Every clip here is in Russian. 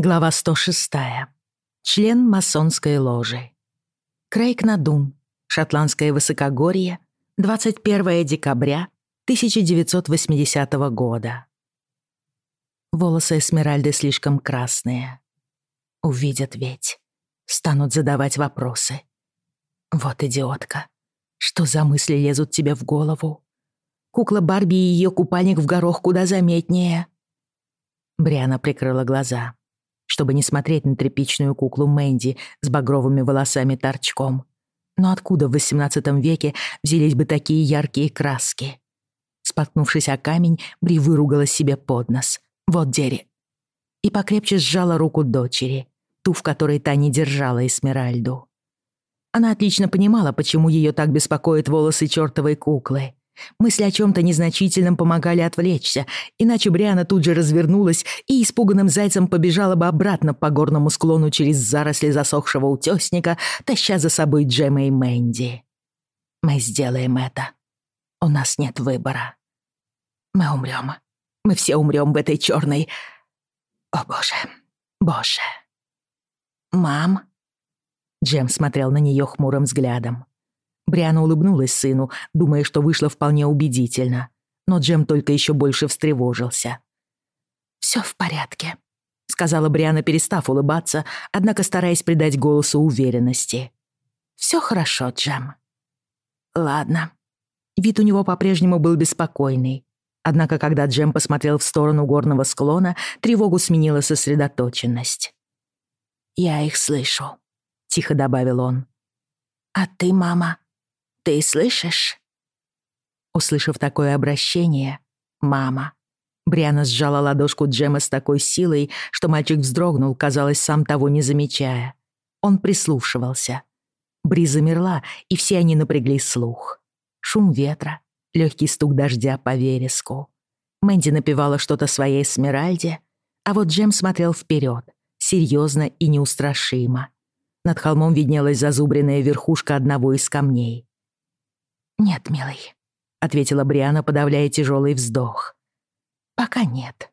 Глава 106. Член масонской ложи. Крейг Надун. Шотландское высокогорье. 21 декабря 1980 года. Волосы Эсмеральды слишком красные. Увидят ведь. Станут задавать вопросы. Вот идиотка. Что за мысли лезут тебе в голову? Кукла Барби и ее купальник в горох куда заметнее. Бриана прикрыла глаза чтобы не смотреть на тряпичную куклу Мэнди с багровыми волосами торчком. Но откуда в XVIII веке взялись бы такие яркие краски? Споткнувшись о камень, Бри выругала себе под нос. Вот дери. И покрепче сжала руку дочери, ту, в которой та не держала Эсмеральду. Она отлично понимала, почему ее так беспокоят волосы чертовой куклы. Мысли о чем-то незначительном помогали отвлечься, иначе Бриана тут же развернулась и испуганным зайцем побежала бы обратно по горному склону через заросли засохшего утесника, таща за собой Джема и Мэнди. «Мы сделаем это. У нас нет выбора. Мы умрем. Мы все умрем в этой черной... О, боже, боже. Мам?» Джем смотрел на нее хмурым взглядом. Бриана улыбнулась сыну, думая, что вышло вполне убедительно. Но Джем только еще больше встревожился. «Всё в порядке», — сказала Бриана, перестав улыбаться, однако стараясь придать голосу уверенности. «Всё хорошо, Джем». «Ладно». Вид у него по-прежнему был беспокойный. Однако, когда Джем посмотрел в сторону горного склона, тревогу сменила сосредоточенность. «Я их слышу», — тихо добавил он. «А ты, мама, ты слышишь?» Услышав такое обращение, мама. Бриана сжала ладошку Джема с такой силой, что мальчик вздрогнул, казалось, сам того не замечая. Он прислушивался. Бри замерла, и все они напрягли слух. Шум ветра, легкий стук дождя по вереску. Мэнди напевала что-то своей Смиральде, а вот Джем смотрел вперед, серьезно и неустрашимо. Над холмом виднелась зазубренная верхушка одного из камней. «Нет, милый», — ответила Бриана, подавляя тяжелый вздох. «Пока нет.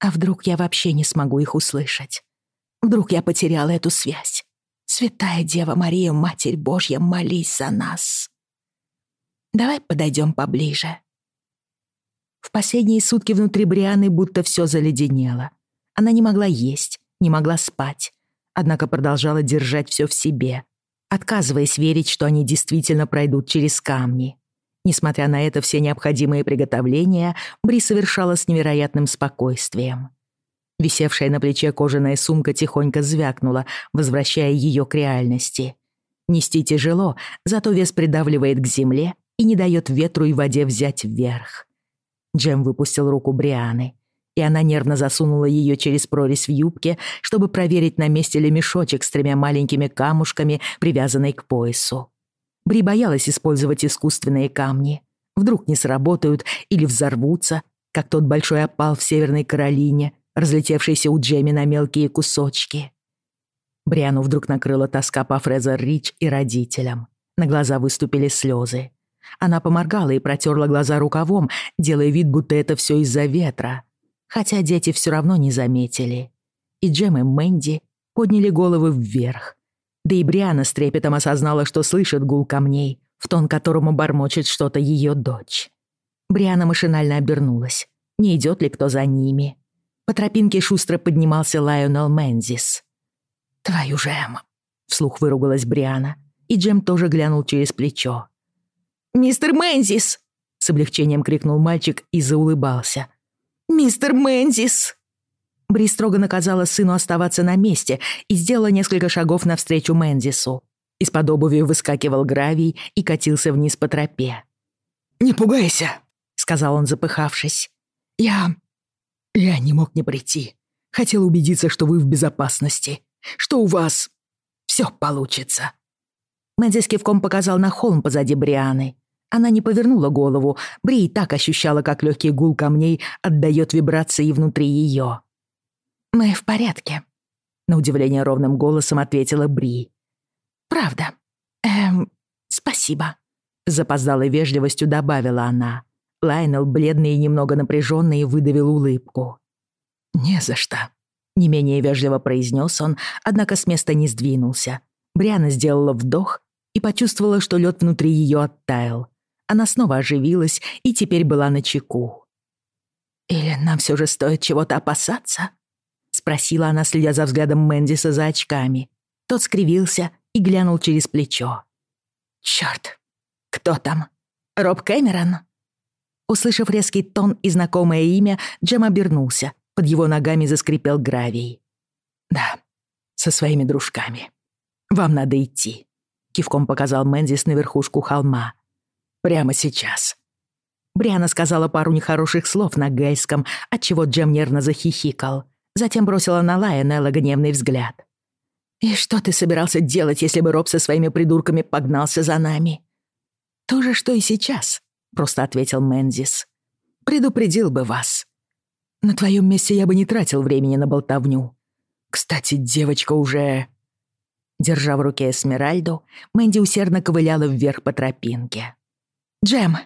А вдруг я вообще не смогу их услышать? Вдруг я потеряла эту связь? Святая Дева Мария, Матерь Божья, молись за нас. Давай подойдем поближе». В последние сутки внутри Брианы будто все заледенело. Она не могла есть, не могла спать, однако продолжала держать все в себе, отказываясь верить, что они действительно пройдут через камни. Несмотря на это, все необходимые приготовления Бри совершала с невероятным спокойствием. Висевшая на плече кожаная сумка тихонько звякнула, возвращая ее к реальности. Нести тяжело, зато вес придавливает к земле и не дает ветру и воде взять вверх. Джем выпустил руку Брианы и она нервно засунула ее через прорезь в юбке, чтобы проверить, на месте ли мешочек с тремя маленькими камушками, привязанный к поясу. Бри боялась использовать искусственные камни. Вдруг не сработают или взорвутся, как тот большой опал в Северной Каролине, разлетевшийся у Джеми на мелкие кусочки. Бриану вдруг накрыла тоска по Фрезер Рич и родителям. На глаза выступили слезы. Она поморгала и протерла глаза рукавом, делая вид, будто это все из-за ветра хотя дети все равно не заметили. И Джем и Мэнди подняли головы вверх. Да и Бриана с трепетом осознала, что слышит гул камней, в тон которому бормочет что-то ее дочь. Бриана машинально обернулась. Не идет ли кто за ними? По тропинке шустро поднимался Лайонел Мэнзис. «Твою же, Эмма!» — вслух выругалась Бриана, и Джем тоже глянул через плечо. «Мистер Мэнзис!» — с облегчением крикнул мальчик и заулыбался — «Мистер Мэнзис!» Бри строго наказала сыну оставаться на месте и сделала несколько шагов навстречу Мэнзису. Из-под обуви выскакивал гравий и катился вниз по тропе. «Не пугайся», — сказал он, запыхавшись. «Я... я не мог не прийти. Хотел убедиться, что вы в безопасности, что у вас все получится». Мэнзис кивком показал на холм позади Брианы. Она не повернула голову. Бри так ощущала, как легкий гул камней отдает вибрации внутри ее. «Мы в порядке», — на удивление ровным голосом ответила Бри. «Правда. Эм, спасибо», — запоздалой вежливостью добавила она. Лайнел, бледный и немного напряженный, выдавил улыбку. «Не за что», — Не менее вежливо произнес он, однако с места не сдвинулся. Бриана сделала вдох и почувствовала, что лед внутри ее оттаял. Она снова оживилась и теперь была на чеку. «Или нам все же стоит чего-то опасаться?» — спросила она, следя за взглядом Мэндиса за очками. Тот скривился и глянул через плечо. «Чёрт! Кто там? Роб Кэмерон?» Услышав резкий тон и знакомое имя, Джем обернулся. Под его ногами заскрипел гравий. «Да, со своими дружками. Вам надо идти», — кивком показал Мэндис на верхушку холма. «Прямо сейчас». Бриана сказала пару нехороших слов на гейском, отчего Джем нервно захихикал. Затем бросила на Лайонелла гневный взгляд. «И что ты собирался делать, если бы Роб со своими придурками погнался за нами?» «То же, что и сейчас», — просто ответил Мензис. «Предупредил бы вас. На твоем месте я бы не тратил времени на болтовню. Кстати, девочка уже...» Держа в руке Эсмеральду, Мэнди усердно ковыляла вверх по тропинке. «Джем!»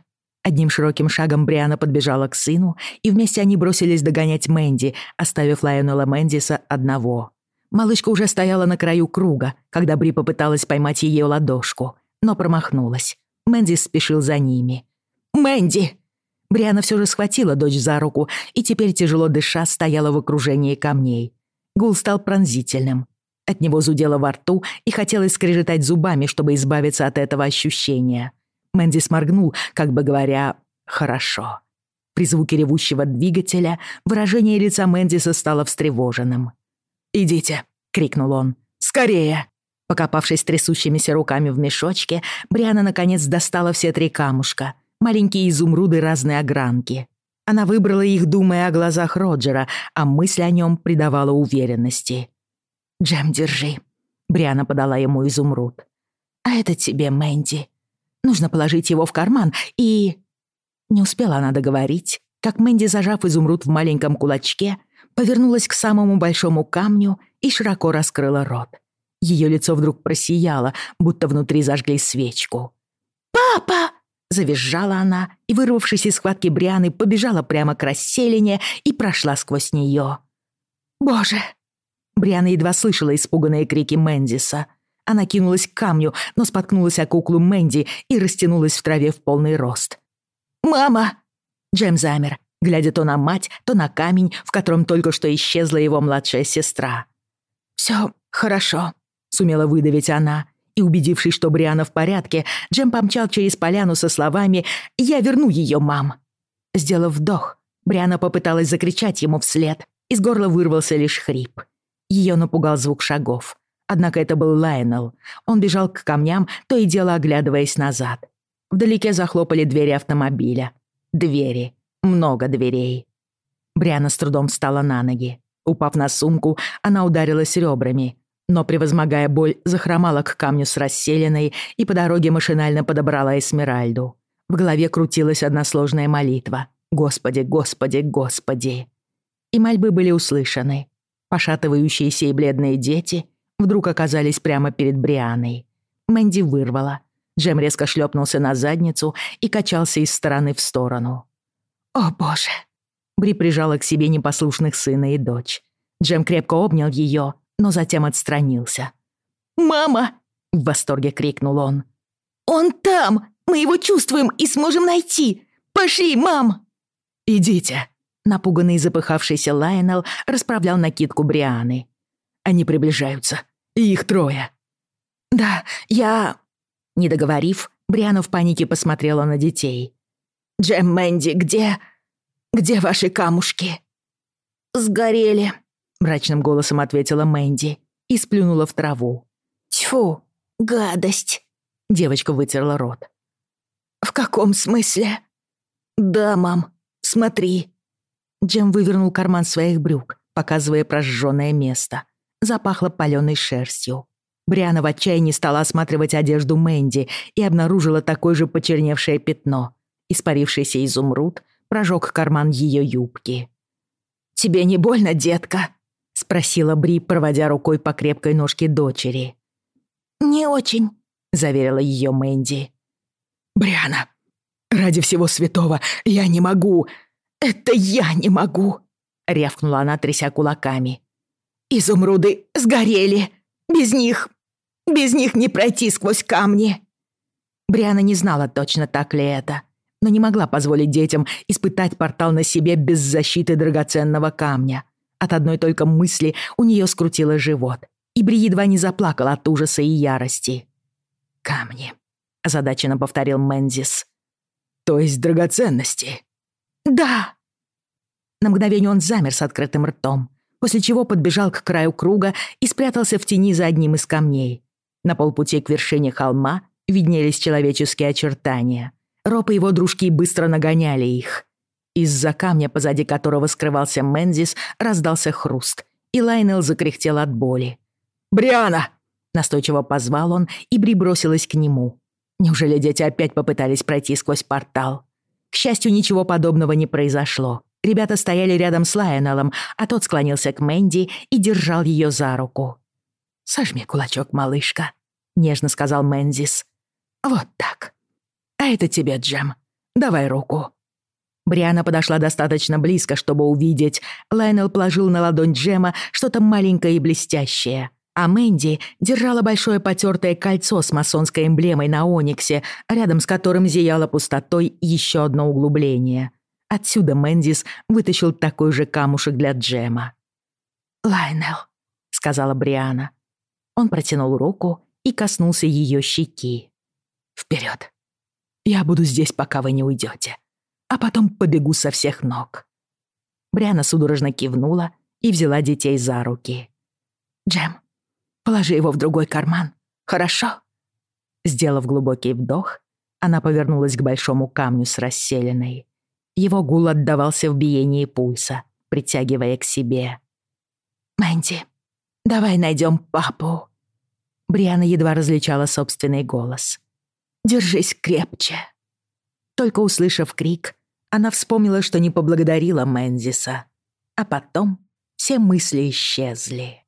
Одним широким шагом Бриана подбежала к сыну, и вместе они бросились догонять Мэнди, оставив Лайонела Мэндиса одного. Малышка уже стояла на краю круга, когда Бри попыталась поймать ее ладошку, но промахнулась. Мэнди спешил за ними. «Мэнди!» Бриана все же схватила дочь за руку и теперь, тяжело дыша, стояла в окружении камней. Гул стал пронзительным. От него зудело во рту и хотелось скрежетать зубами, чтобы избавиться от этого ощущения. Мэнди сморгнул, как бы говоря «хорошо». При звуке ревущего двигателя выражение лица Мэндиса стало встревоженным. «Идите!» — крикнул он. «Скорее!» Покопавшись трясущимися руками в мешочке, Бриана наконец достала все три камушка. Маленькие изумруды разной огранки. Она выбрала их, думая о глазах Роджера, а мысль о нем придавала уверенности. «Джем, держи». Бриана подала ему изумруд. «А это тебе, Мэнди. Нужно положить его в карман и...» Не успела она договорить, как Мэнди, зажав изумруд в маленьком кулачке, повернулась к самому большому камню и широко раскрыла рот. Ее лицо вдруг просияло, будто внутри зажгли свечку. «Папа!» — завизжала она и, вырвавшись из схватки Брианы, побежала прямо к расселине и прошла сквозь нее. «Боже!» Бриана едва слышала испуганные крики Мэндиса. Она кинулась к камню, но споткнулась о куклу Мэнди и растянулась в траве в полный рост. «Мама!» Джем замер, глядя то на мать, то на камень, в котором только что исчезла его младшая сестра. «Всё хорошо», — сумела выдавить она, и, убедившись, что Бриана в порядке, Джем помчал через поляну со словами «Я верну её, мам». Сделав вдох, Бриана попыталась закричать ему вслед, из горла вырвался лишь хрип. Её напугал звук шагов. Однако это был Лайонел. Он бежал к камням, то и дело оглядываясь назад. Вдалеке захлопали двери автомобиля. Двери. Много дверей. Бриана с трудом встала на ноги. Упав на сумку, она ударилась ребрами, но, превозмогая боль, захромала к камню с расселенной и по дороге машинально подобрала Эсмеральду. В голове крутилась одна сложная молитва. «Господи, Господи, Господи!» И мольбы были услышаны. Пошатывающиеся и бледные дети вдруг оказались прямо перед Брианой. Мэнди вырвала. Джем резко шлепнулся на задницу и качался из стороны в сторону. «О, боже!» Бри прижала к себе непослушных сына и дочь. Джем крепко обнял ее, но затем отстранился. «Мама!» — в восторге крикнул он. «Он там! Мы его чувствуем и сможем найти! Пошли, мам!» «Идите!» — напуганный и запыхавшийся Лайонел расправлял накидку Брианы. «Они приближаются. И их трое». «Да, я...» Не договорив, Бриана в панике посмотрела на детей. «Джем Мэнди, где... где ваши камушки?» «Сгорели», — мрачным голосом ответила Мэнди и сплюнула в траву. «Тьфу, гадость!» — девочка вытерла рот. «В каком смысле?» «Да, мам, смотри». Джем вывернул карман своих брюк, показывая прожженное место. Запахло паленой шерстью. Бриана в отчаянии стала осматривать одежду Мэнди и обнаружила такое же почерневшее пятно, Испарившийся изумруд прожег карман ее юбки. «Тебе не больно, детка?» — спросила Бри, проводя рукой по крепкой ножке дочери. «Не очень», — заверила ее Мэнди. «Бриана, ради всего святого я не могу! Это я не могу!» — рявкнула она, тряся кулаками. Изумруды сгорели. Без них... Без них не пройти сквозь камни. Бриана не знала точно, так ли это, но не могла позволить детям испытать портал на себе без защиты драгоценного камня. От одной только мысли у нее скрутило живот, и Бри едва не заплакала от ужаса и ярости. «Камни», — озадаченно повторил Мензис. «То есть драгоценности?» «Да!» На мгновение он замер с открытым ртом, после чего подбежал к краю круга и спрятался в тени за одним из камней. На полпути к вершине холма виднелись человеческие очертания. Роб и его дружки быстро нагоняли их. Из-за камня, позади которого скрывался Мензис, раздался хруст, и Лайнел закряхтел от боли. «Бриана!» — настойчиво позвал он, и Бри бросилась к нему. Неужели дети опять попытались пройти сквозь портал? К счастью, ничего подобного не произошло. Ребята стояли рядом с Лайонеллом, а тот склонился к Мэнди и держал ее за руку. «Сожми кулачок, малышка», — нежно сказал Мэнзис. «Вот так. А это тебе, Джем. Давай руку». Бриана подошла достаточно близко, чтобы увидеть. Лайнел положил на ладонь Джема что-то маленькое и блестящее. А Мэнди держала большое потертое кольцо с масонской эмблемой на ониксе, рядом с которым зияло пустотой еще одно углубление — Отсюда Мэндис вытащил такой же камушек для Джема. «Лайнел», — сказала Бриана. Он протянул руку и коснулся ее щеки. «Вперед! Я буду здесь, пока вы не уйдете, а потом побегу со всех ног». Бриана судорожно кивнула и взяла детей за руки. «Джем, положи его в другой карман, хорошо?» Сделав глубокий вдох, она повернулась к большому камню с расселенной. Его гул отдавался в биении пульса, притягивая к себе. «Мэнди, давай найдем папу». Бриана едва различала собственный голос. «Держись крепче». Только услышав крик, она вспомнила, что не поблагодарила Мэнзиса. А потом все мысли исчезли.